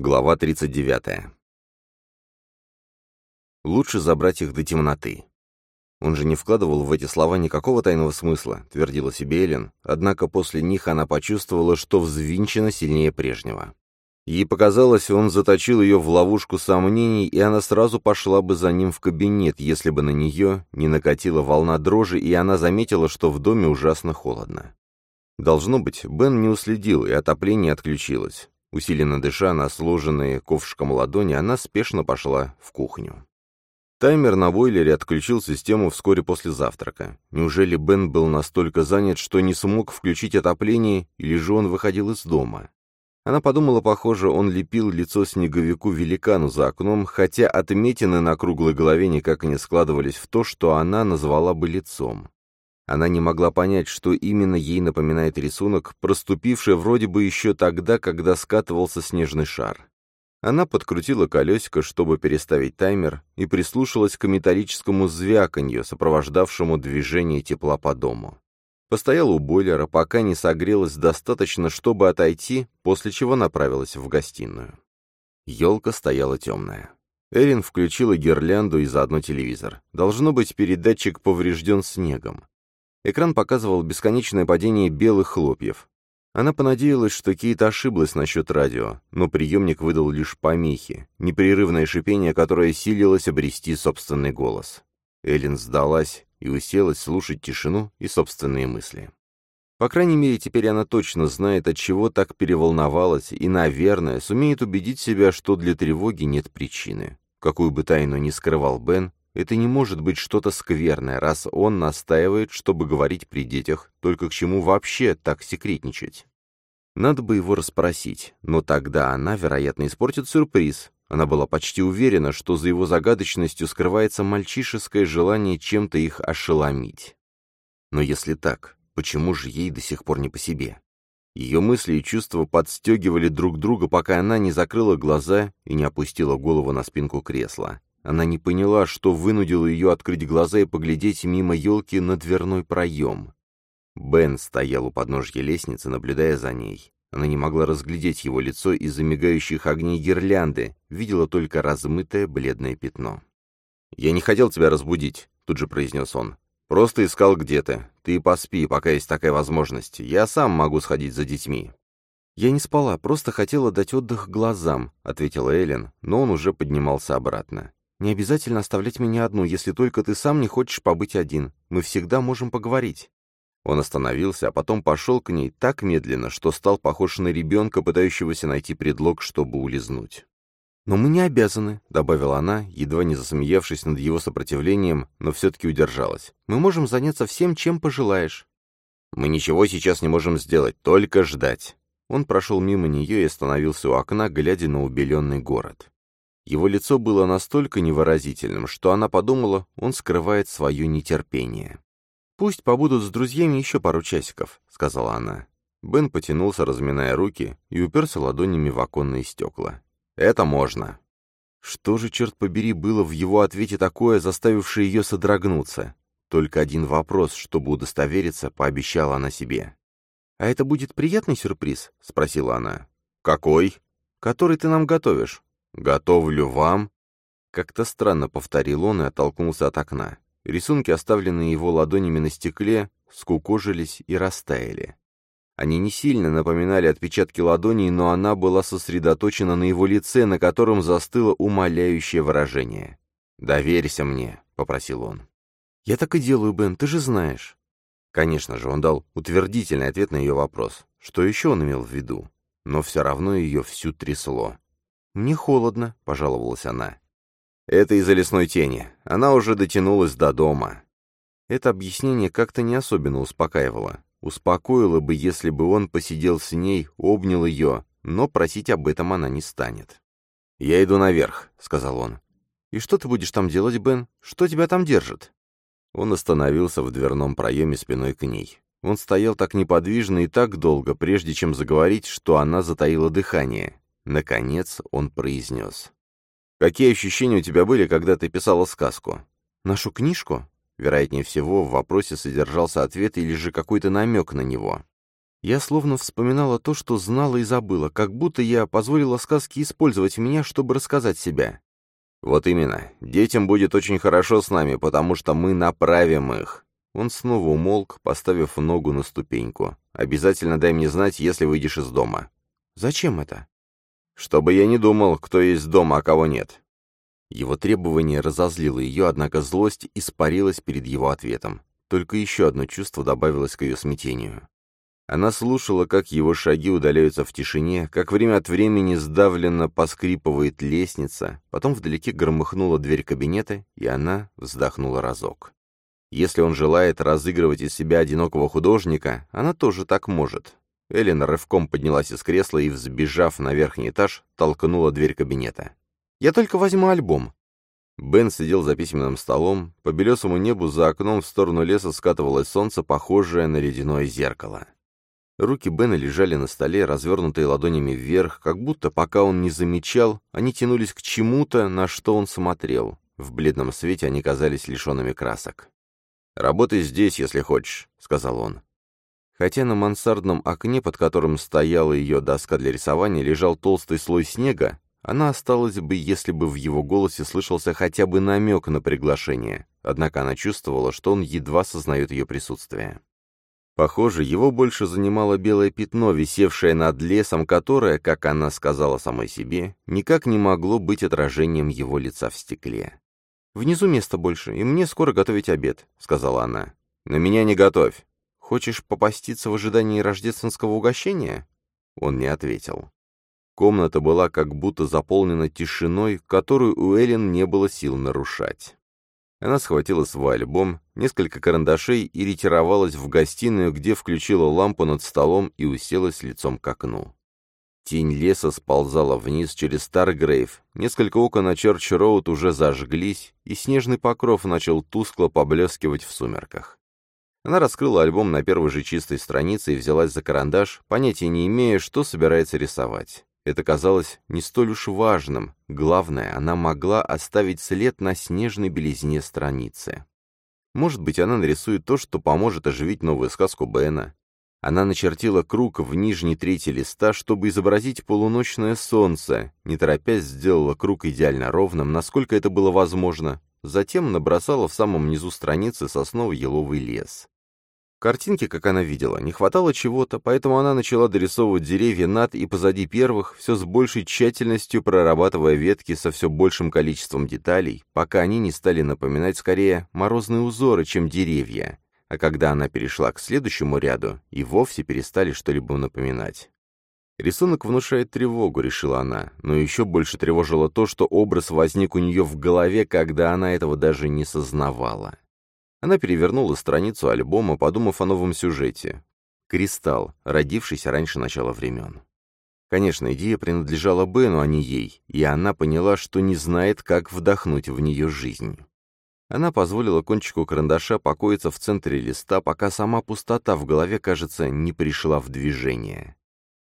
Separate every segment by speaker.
Speaker 1: Глава 39. Лучше забрать их до темноты. Он же не вкладывал в эти слова никакого тайного смысла, твердила себе Эллен, однако после них она почувствовала, что взвинчена сильнее прежнего. Ей показалось, он заточил ее в ловушку сомнений, и она сразу пошла бы за ним в кабинет, если бы на нее не накатила волна дрожи, и она заметила, что в доме ужасно холодно. Должно быть, Бен не уследил, и отопление отключилось. Усиленно дыша на сложенные ковшиком ладони, она спешно пошла в кухню. Таймер на бойлере отключил систему вскоре после завтрака. Неужели Бен был настолько занят, что не смог включить отопление, или же он выходил из дома? Она подумала, похоже, он лепил лицо снеговику-великану за окном, хотя отметины на круглой голове никак не складывались в то, что она назвала бы лицом. Она не могла понять, что именно ей напоминает рисунок, проступивший вроде бы еще тогда, когда скатывался снежный шар. Она подкрутила колесико, чтобы переставить таймер, и прислушалась к металлическому звяканью, сопровождавшему движение тепла по дому. Постояла у бойлера, пока не согрелась достаточно, чтобы отойти, после чего направилась в гостиную. Елка стояла темная. Эрин включила гирлянду и заодно телевизор. Должно быть, передатчик поврежден снегом. Экран показывал бесконечное падение белых хлопьев. Она понадеялась, что Кейт ошиблась насчет радио, но приемник выдал лишь помехи, непрерывное шипение, которое силилось обрести собственный голос. Эллен сдалась и уселась слушать тишину и собственные мысли. По крайней мере, теперь она точно знает, от чего так переволновалась, и, наверное, сумеет убедить себя, что для тревоги нет причины. Какую бы тайну ни скрывал Бен, это не может быть что-то скверное, раз он настаивает, чтобы говорить при детях, только к чему вообще так секретничать. Надо бы его расспросить, но тогда она, вероятно, испортит сюрприз. Она была почти уверена, что за его загадочностью скрывается мальчишеское желание чем-то их ошеломить. Но если так, почему же ей до сих пор не по себе? Ее мысли и чувства подстегивали друг друга, пока она не закрыла глаза и не опустила голову на спинку кресла. Она не поняла, что вынудило ее открыть глаза и поглядеть мимо елки на дверной проем. Бен стоял у подножья лестницы, наблюдая за ней. Она не могла разглядеть его лицо из-за мигающих огней гирлянды, видела только размытое бледное пятно. «Я не хотел тебя разбудить», — тут же произнес он. «Просто искал где ты. Ты поспи, пока есть такая возможность. Я сам могу сходить за детьми». «Я не спала, просто хотела дать отдых глазам», — ответила Эллен, но он уже поднимался обратно. Не обязательно оставлять меня одну, если только ты сам не хочешь побыть один. Мы всегда можем поговорить». Он остановился, а потом пошел к ней так медленно, что стал похож на ребенка, пытающегося найти предлог, чтобы улизнуть. «Но мы не обязаны», — добавила она, едва не засмеявшись над его сопротивлением, но все-таки удержалась. «Мы можем заняться всем, чем пожелаешь». «Мы ничего сейчас не можем сделать, только ждать». Он прошел мимо нее и остановился у окна, глядя на убеленный город. Его лицо было настолько невыразительным, что она подумала, он скрывает свое нетерпение. «Пусть побудут с друзьями еще пару часиков», — сказала она. Бен потянулся, разминая руки, и уперся ладонями в оконные стекла. «Это можно». Что же, черт побери, было в его ответе такое, заставившее ее содрогнуться? Только один вопрос, чтобы удостовериться, пообещала она себе. «А это будет приятный сюрприз?» — спросила она. «Какой?» «Который ты нам готовишь. «Готовлю вам...» Как-то странно повторил он и оттолкнулся от окна. Рисунки, оставленные его ладонями на стекле, скукожились и растаяли. Они не сильно напоминали отпечатки ладоней, но она была сосредоточена на его лице, на котором застыло умоляющее выражение. «Доверься мне», — попросил он. «Я так и делаю, Бен, ты же знаешь». Конечно же, он дал утвердительный ответ на ее вопрос. Что еще он имел в виду? Но все равно ее всю трясло. «Мне холодно», — пожаловалась она. «Это из-за лесной тени. Она уже дотянулась до дома». Это объяснение как-то не особенно успокаивало. Успокоило бы, если бы он посидел с ней, обнял ее, но просить об этом она не станет. «Я иду наверх», — сказал он. «И что ты будешь там делать, Бен? Что тебя там держит?» Он остановился в дверном проеме спиной к ней. Он стоял так неподвижно и так долго, прежде чем заговорить, что она затаила дыхание. Наконец он произнес. «Какие ощущения у тебя были, когда ты писала сказку?» «Нашу книжку?» Вероятнее всего, в вопросе содержался ответ или же какой-то намек на него. Я словно вспоминала то, что знала и забыла, как будто я позволила сказке использовать меня, чтобы рассказать себя. Вот именно. Детям будет очень хорошо с нами, потому что мы направим их. Он снова умолк, поставив ногу на ступеньку. «Обязательно дай мне знать, если выйдешь из дома». «Зачем это?» «Чтобы я не думал, кто есть дома, а кого нет». Его требование разозлило ее, однако злость испарилась перед его ответом. Только еще одно чувство добавилось к ее смятению. Она слушала, как его шаги удаляются в тишине, как время от времени сдавленно поскрипывает лестница, потом вдалеке громыхнула дверь кабинета, и она вздохнула разок. Если он желает разыгрывать из себя одинокого художника, она тоже так может. Эллен рывком поднялась из кресла и, взбежав на верхний этаж, толкнула дверь кабинета. «Я только возьму альбом», Бен сидел за письменным столом. По белесому небу за окном в сторону леса скатывалось солнце, похожее на ледяное зеркало. Руки Бена лежали на столе, развернутые ладонями вверх, как будто, пока он не замечал, они тянулись к чему-то, на что он смотрел. В бледном свете они казались лишенными красок. «Работай здесь, если хочешь», — сказал он. Хотя на мансардном окне, под которым стояла ее доска для рисования, лежал толстый слой снега, она осталась бы, если бы в его голосе слышался хотя бы намек на приглашение, однако она чувствовала, что он едва сознает ее присутствие. Похоже, его больше занимало белое пятно, висевшее над лесом, которое, как она сказала самой себе, никак не могло быть отражением его лица в стекле. «Внизу места больше, и мне скоро готовить обед», — сказала она. «На меня не готовь. Хочешь попаститься в ожидании рождественского угощения?» Он не ответил. Комната была как будто заполнена тишиной, которую у Эллен не было сил нарушать. Она схватила свой альбом, несколько карандашей и ретировалась в гостиную, где включила лампу над столом и уселась лицом к окну. Тень леса сползала вниз через Старгрейв, несколько окон на Чёрч-Роуд уже зажглись, и снежный покров начал тускло поблескивать в сумерках. Она раскрыла альбом на первой же чистой странице и взялась за карандаш, понятия не имея, что собирается рисовать. Это казалось не столь уж важным. Главное, она могла оставить след на снежной белизне страницы. Может быть, она нарисует то, что поможет оживить новую сказку Бена. Она начертила круг в нижней трети листа, чтобы изобразить полуночное солнце, не торопясь сделала круг идеально ровным, насколько это было возможно, затем набросала в самом низу страницы сосновый еловый лес. Картинки, как она видела, не хватало чего-то, поэтому она начала дорисовывать деревья над и позади первых, все с большей тщательностью прорабатывая ветки со все большим количеством деталей, пока они не стали напоминать скорее морозные узоры, чем деревья. А когда она перешла к следующему ряду, и вовсе перестали что-либо напоминать. Рисунок внушает тревогу, решила она, но еще больше тревожило то, что образ возник у нее в голове, когда она этого даже не сознавала. Она перевернула страницу альбома, подумав о новом сюжете. «Кристалл», родившийся раньше начала времен. Конечно, идея принадлежала Бену, а не ей, и она поняла, что не знает, как вдохнуть в нее жизнь. Она позволила кончику карандаша покоиться в центре листа, пока сама пустота в голове, кажется, не пришла в движение.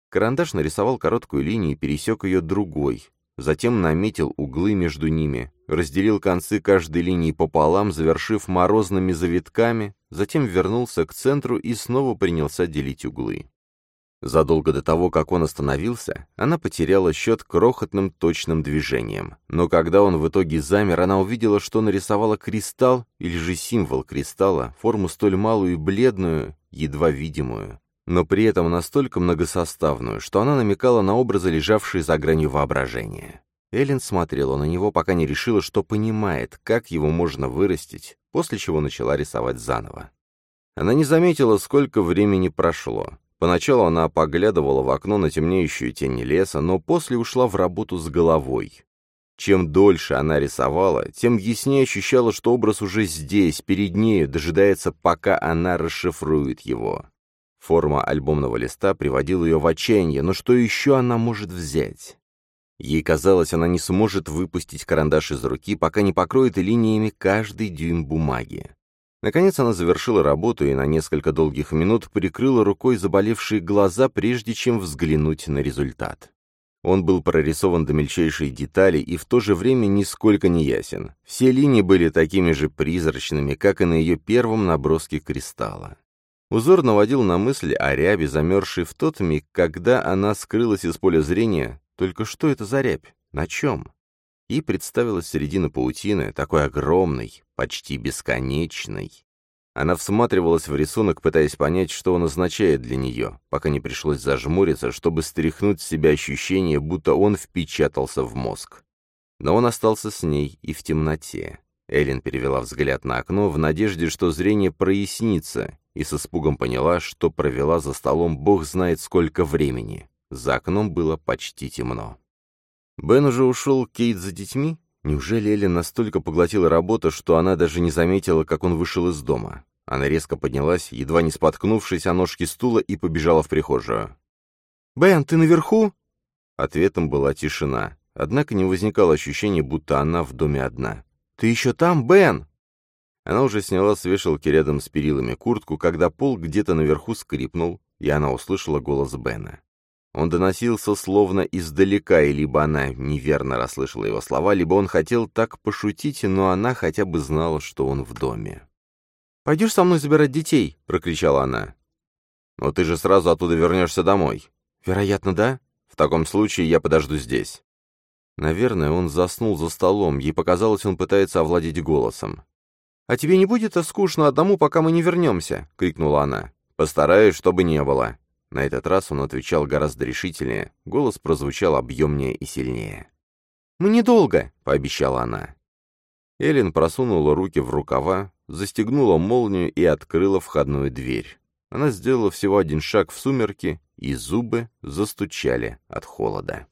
Speaker 1: Карандаш нарисовал короткую линию и пересек ее другой, затем наметил углы между ними, разделил концы каждой линии пополам, завершив морозными завитками, затем вернулся к центру и снова принялся делить углы. Задолго до того, как он остановился, она потеряла счет крохотным точным движением. Но когда он в итоге замер, она увидела, что нарисовала кристалл, или же символ кристалла, форму столь малую и бледную, едва видимую, но при этом настолько многосоставную, что она намекала на образы, лежавшие за гранью воображения. Эллен смотрела на него, пока не решила, что понимает, как его можно вырастить, после чего начала рисовать заново. Она не заметила, сколько времени прошло. Поначалу она поглядывала в окно на темнеющую тень леса, но после ушла в работу с головой. Чем дольше она рисовала, тем яснее ощущала, что образ уже здесь, перед нею, дожидается, пока она расшифрует его. Форма альбомного листа приводила ее в отчаяние, но что еще она может взять? Ей казалось, она не сможет выпустить карандаш из руки, пока не покроет линиями каждый дюйм бумаги. Наконец она завершила работу и на несколько долгих минут прикрыла рукой заболевшие глаза, прежде чем взглянуть на результат. Он был прорисован до мельчайшей детали и в то же время нисколько не ясен. Все линии были такими же призрачными, как и на ее первом наброске кристалла. Узор наводил на мысль о рябе, замерзшей в тот миг, когда она скрылась из поля зрения. Только что это за рябь? На чем? И представилась середина паутины, такой огромной, почти бесконечной. Она всматривалась в рисунок, пытаясь понять, что он означает для нее, пока не пришлось зажмуриться, чтобы стряхнуть с себя ощущение, будто он впечатался в мозг. Но он остался с ней и в темноте. Эллен перевела взгляд на окно в надежде, что зрение прояснится, и с испугом поняла, что провела за столом бог знает сколько времени. За окном было почти темно. Бен уже ушел Кейт за детьми? Неужели Эллен настолько поглотила работу, что она даже не заметила, как он вышел из дома? Она резко поднялась, едва не споткнувшись о ножке стула, и побежала в прихожую. «Бен, ты наверху?» Ответом была тишина, однако не возникало ощущения, будто она в доме одна. «Ты еще там, Бен?» Она уже сняла с вешалки рядом с перилами куртку, когда пол где-то наверху скрипнул, и она услышала голос Бена. Он доносился словно издалека, и либо она неверно расслышала его слова, либо он хотел так пошутить, но она хотя бы знала, что он в доме. «Пойдешь со мной забирать детей?» — прокричала она. «Но ты же сразу оттуда вернешься домой». «Вероятно, да. В таком случае я подожду здесь». Наверное, он заснул за столом, ей показалось, он пытается овладеть голосом. «А тебе не будет скучно одному, пока мы не вернемся?» — крикнула она. «Постараюсь, чтобы не было». На этот раз он отвечал гораздо решительнее, голос прозвучал объемнее и сильнее. «Мы недолго», — пообещала она. Эллен просунула руки в рукава, застегнула молнию и открыла входную дверь. Она сделала всего один шаг в сумерки, и зубы застучали от холода.